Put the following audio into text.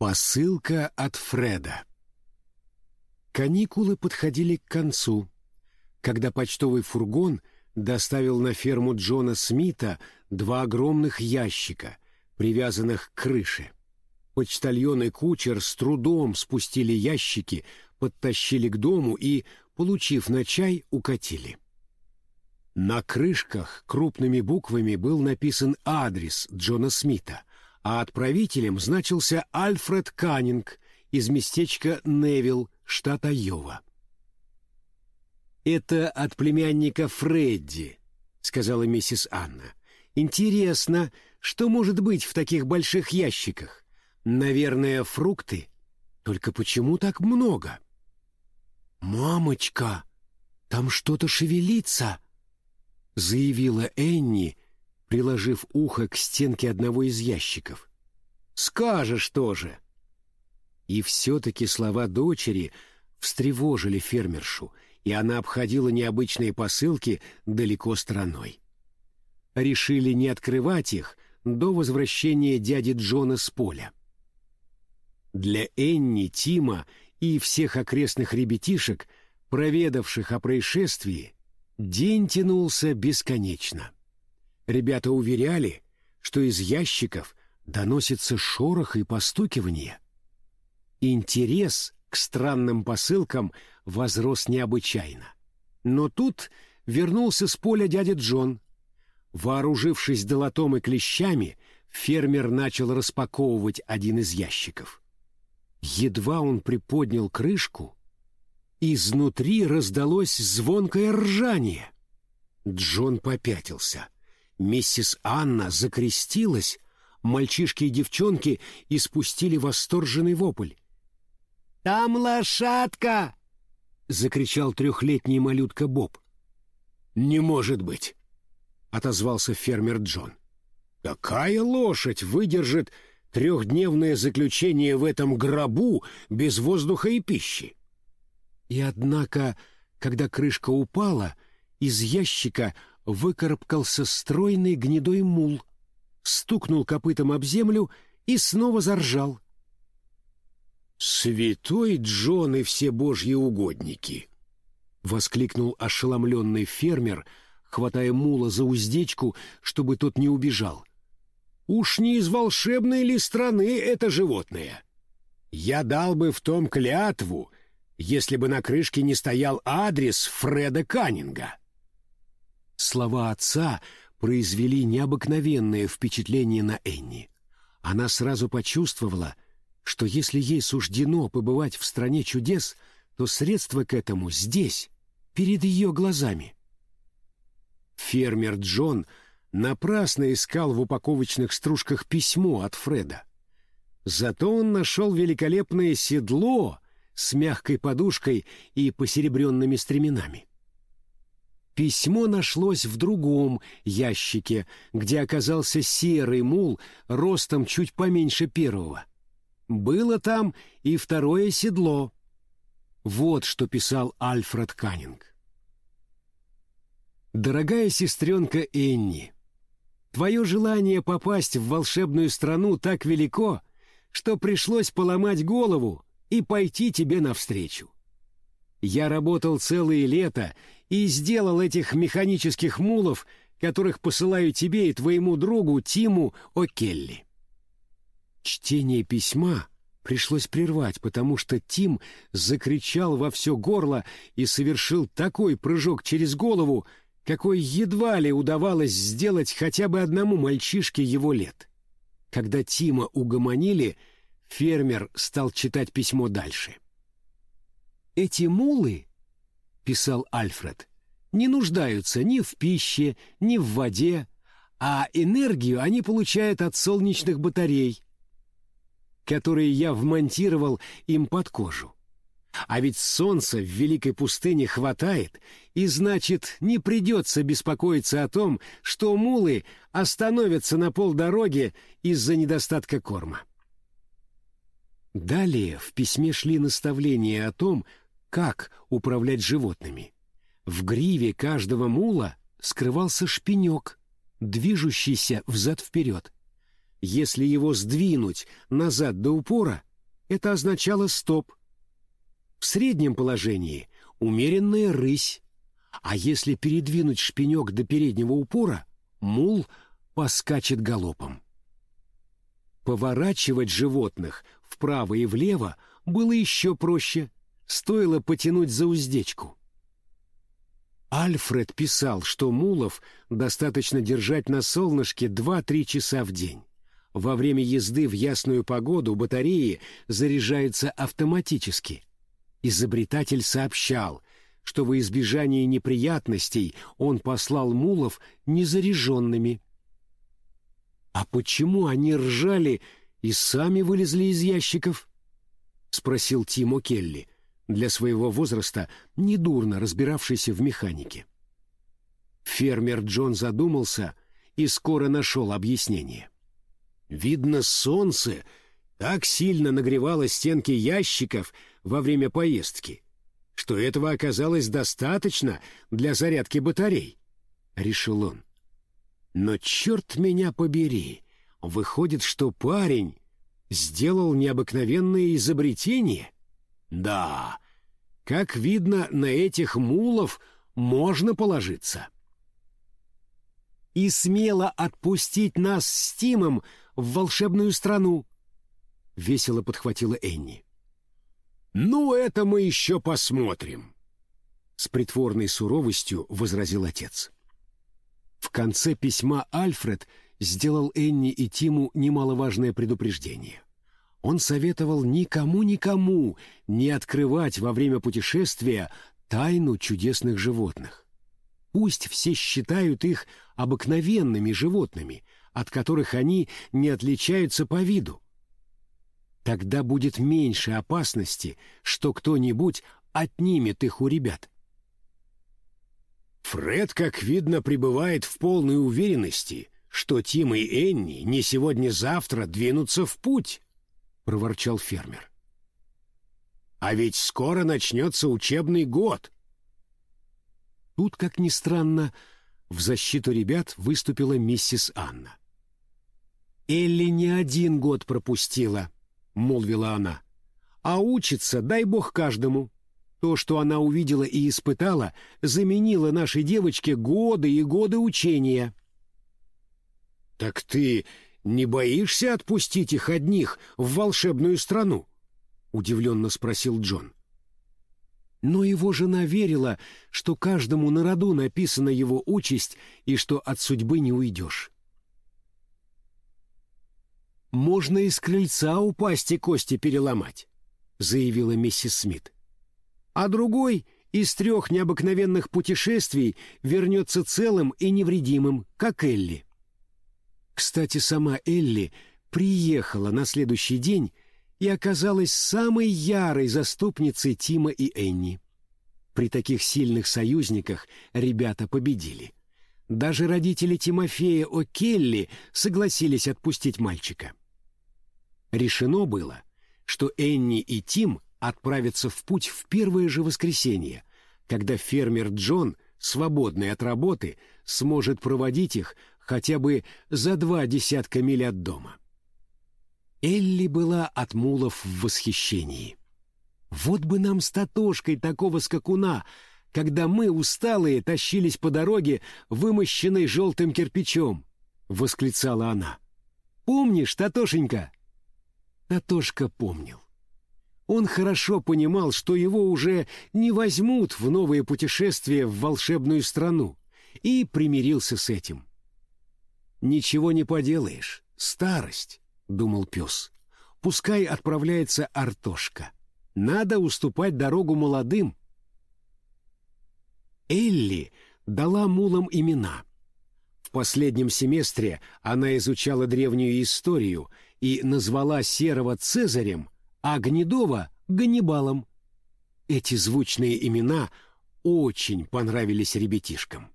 Посылка от Фреда. Каникулы подходили к концу, когда почтовый фургон доставил на ферму Джона Смита два огромных ящика, привязанных к крыше. Почтальон и кучер с трудом спустили ящики, подтащили к дому и, получив на чай, укатили. На крышках крупными буквами был написан адрес Джона Смита — а отправителем значился Альфред Каннинг из местечка Невилл, штат Айова. «Это от племянника Фредди», — сказала миссис Анна. «Интересно, что может быть в таких больших ящиках? Наверное, фрукты. Только почему так много?» «Мамочка, там что-то шевелится», — заявила Энни, приложив ухо к стенке одного из ящиков. «Скажешь тоже!» И все-таки слова дочери встревожили фермершу, и она обходила необычные посылки далеко стороной. Решили не открывать их до возвращения дяди Джона с поля. Для Энни, Тима и всех окрестных ребятишек, проведавших о происшествии, день тянулся бесконечно. Ребята уверяли, что из ящиков доносится шорох и постукивание. Интерес к странным посылкам возрос необычайно. Но тут вернулся с поля дядя Джон. Вооружившись долотом и клещами, фермер начал распаковывать один из ящиков. Едва он приподнял крышку, изнутри раздалось звонкое ржание. Джон попятился — Миссис Анна закрестилась, мальчишки и девчонки испустили восторженный вопль. «Там лошадка!» — закричал трехлетний малютка Боб. «Не может быть!» — отозвался фермер Джон. «Какая лошадь выдержит трехдневное заключение в этом гробу без воздуха и пищи?» И однако, когда крышка упала, из ящика выкарабкался стройный гнедой мул, стукнул копытом об землю и снова заржал. «Святой Джон и все божьи угодники!» — воскликнул ошеломленный фермер, хватая мула за уздечку, чтобы тот не убежал. «Уж не из волшебной ли страны это животное? Я дал бы в том клятву, если бы на крышке не стоял адрес Фреда Каннинга». Слова отца произвели необыкновенное впечатление на Энни. Она сразу почувствовала, что если ей суждено побывать в стране чудес, то средство к этому здесь, перед ее глазами. Фермер Джон напрасно искал в упаковочных стружках письмо от Фреда. Зато он нашел великолепное седло с мягкой подушкой и посеребренными стременами. Письмо нашлось в другом ящике, где оказался серый мул ростом чуть поменьше первого. Было там и второе седло. Вот что писал Альфред Каннинг. «Дорогая сестренка Энни, твое желание попасть в волшебную страну так велико, что пришлось поломать голову и пойти тебе навстречу. Я работал целое лето и сделал этих механических мулов, которых посылаю тебе и твоему другу Тиму О'Келли. Чтение письма пришлось прервать, потому что Тим закричал во все горло и совершил такой прыжок через голову, какой едва ли удавалось сделать хотя бы одному мальчишке его лет. Когда Тима угомонили, фермер стал читать письмо дальше. — эти мулы, писал Альфред, не нуждаются ни в пище, ни в воде, а энергию они получают от солнечных батарей, которые я вмонтировал им под кожу. А ведь солнца в великой пустыне хватает, и значит, не придется беспокоиться о том, что мулы остановятся на полдороге из-за недостатка корма. Далее в письме шли наставления о том, как управлять животными. В гриве каждого мула скрывался шпинек, движущийся взад-вперед. Если его сдвинуть назад до упора, это означало «стоп». В среднем положении умеренная рысь, а если передвинуть шпинек до переднего упора, мул поскачет галопом. Поворачивать животных вправо и влево было еще проще, стоило потянуть за уздечку. Альфред писал, что мулов достаточно держать на солнышке 2-3 часа в день. Во время езды в ясную погоду батареи заряжаются автоматически. Изобретатель сообщал, что во избежание неприятностей он послал мулов незаряженными. «А почему они ржали и сами вылезли из ящиков?» — спросил Тимо Келли, для своего возраста недурно разбиравшийся в механике. Фермер Джон задумался и скоро нашел объяснение. Видно, солнце так сильно нагревало стенки ящиков во время поездки, что этого оказалось достаточно для зарядки батарей, — решил он. Но черт меня побери, выходит, что парень сделал необыкновенное изобретение? Да, как видно, на этих мулов можно положиться. И смело отпустить нас с Тимом в волшебную страну, — весело подхватила Энни. «Ну, это мы еще посмотрим», — с притворной суровостью возразил отец. В конце письма Альфред сделал Энни и Тиму немаловажное предупреждение. Он советовал никому-никому не открывать во время путешествия тайну чудесных животных. Пусть все считают их обыкновенными животными, от которых они не отличаются по виду. Тогда будет меньше опасности, что кто-нибудь отнимет их у ребят. Фред, как видно, пребывает в полной уверенности, что Тим и Энни не сегодня-завтра двинутся в путь, — проворчал фермер. А ведь скоро начнется учебный год. Тут, как ни странно, в защиту ребят выступила миссис Анна. «Элли не один год пропустила», — молвила она. «А учится, дай бог каждому. То, что она увидела и испытала, заменило нашей девочке годы и годы учения». «Так ты не боишься отпустить их одних в волшебную страну?» — удивленно спросил Джон. Но его жена верила, что каждому на роду написана его участь и что от судьбы не уйдешь. «Можно из крыльца упасть и кости переломать», — заявила миссис Смит. «А другой из трех необыкновенных путешествий вернется целым и невредимым, как Элли». Кстати, сама Элли приехала на следующий день и оказалась самой ярой заступницей Тима и Энни. При таких сильных союзниках ребята победили. Даже родители Тимофея О'Келли согласились отпустить мальчика. Решено было, что Энни и Тим отправятся в путь в первое же воскресенье, когда фермер Джон, свободный от работы, сможет проводить их хотя бы за два десятка миль от дома. Элли была от мулов в восхищении. «Вот бы нам с Татошкой такого скакуна, когда мы, усталые, тащились по дороге, вымощенной желтым кирпичом!» — восклицала она. «Помнишь, Татошенька?» Татошка помнил. Он хорошо понимал, что его уже не возьмут в новые путешествия в волшебную страну, и примирился с этим. «Ничего не поделаешь. Старость», — думал пес. «Пускай отправляется Артошка. Надо уступать дорогу молодым». Элли дала мулам имена. В последнем семестре она изучала древнюю историю и назвала Серого Цезарем, а Гнедова — Ганнибалом. Эти звучные имена очень понравились ребятишкам.